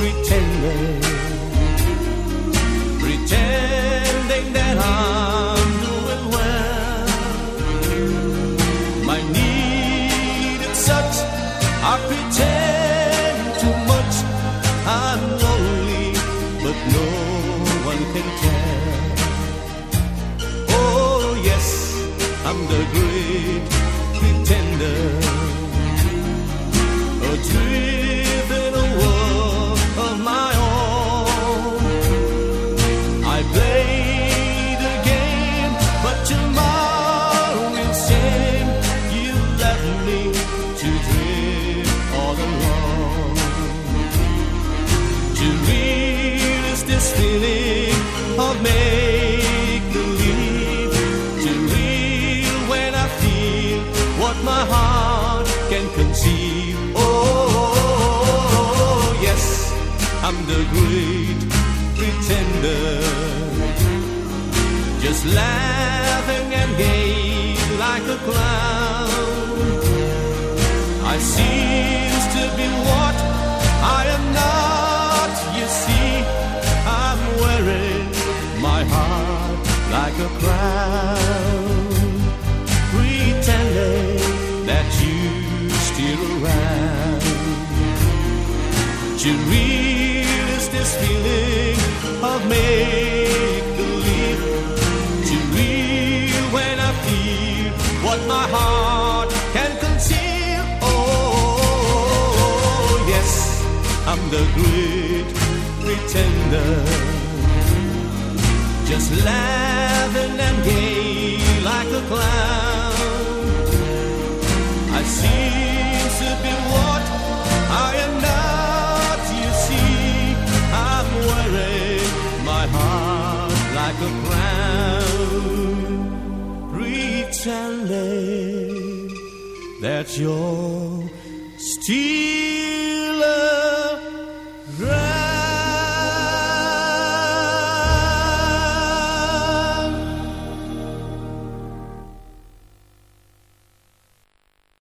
pretending, pretending that I'm doing well. My needed such, I pretend too much. I'm lonely, but no one can tell. Oh yes, I'm the great Too real is this feeling of make believe. Too real when I feel what my heart can conceive. Oh, yes, I'm the great pretender. Just laughing and gay like a clown. Like a crown, pretending that you still around. Too real is this feeling of make believe. Too real when I feel what my heart can conceal. Oh, yes, I'm the great pretender. Just laughing and gay like a clown. I seem to be what I am not, you see. I'm wearing my heart like a crown, pretending that you're still